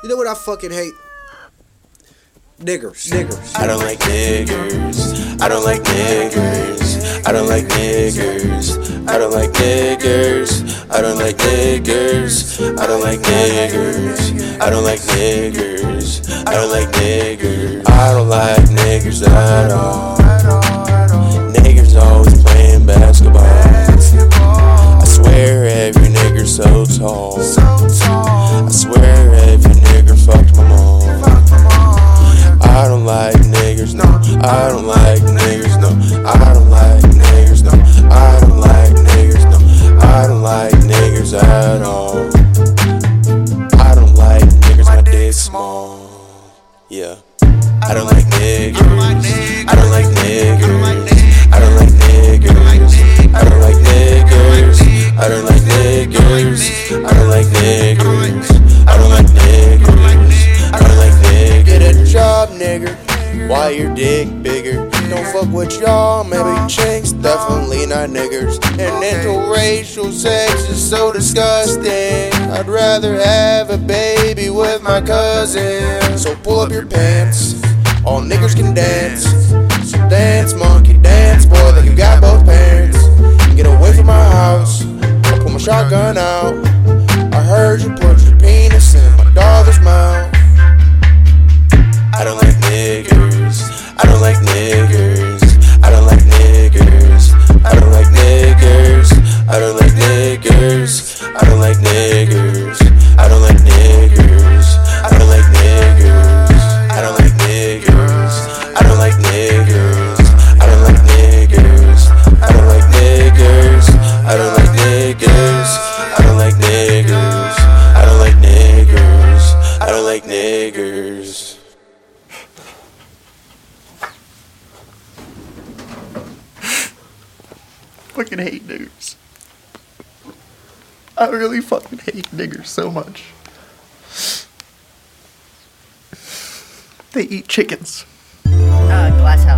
You know what I fucking hate? Niggers. Niggers. I don't like niggers. I don't like niggers. I don't like niggers. I don't like niggers. I don't like niggers. I don't like niggers. I don't like niggers. I don't like niggers. I don't like niggers at all. Niggers always playing basketball. I swear every nigger so tall. I swear every I don't like niggers, no. I don't like niggers, no. I don't like niggers, no. I don't like niggers at all. I don't like niggers, my dick small. Yeah. I don't like niggers. I don't like niggers. I don't like niggers. I don't like niggers. I don't like niggers. I don't like niggers. I don't like niggers. I don't like niggers. Get a job, nigger. Why your dick bigger? Don't fuck with y'all, maybe chinks, definitely not niggers. And interracial sex is so disgusting. I'd rather have a baby with my cousin. So pull up your pants, all niggers can dance. So dance, monkey, dance, boy, that you got both parents. Get away from my house, I pull my shotgun out. Bigger. Fucking hate niggers. I really fucking hate niggers so much. They eat chickens. Uh, glass house.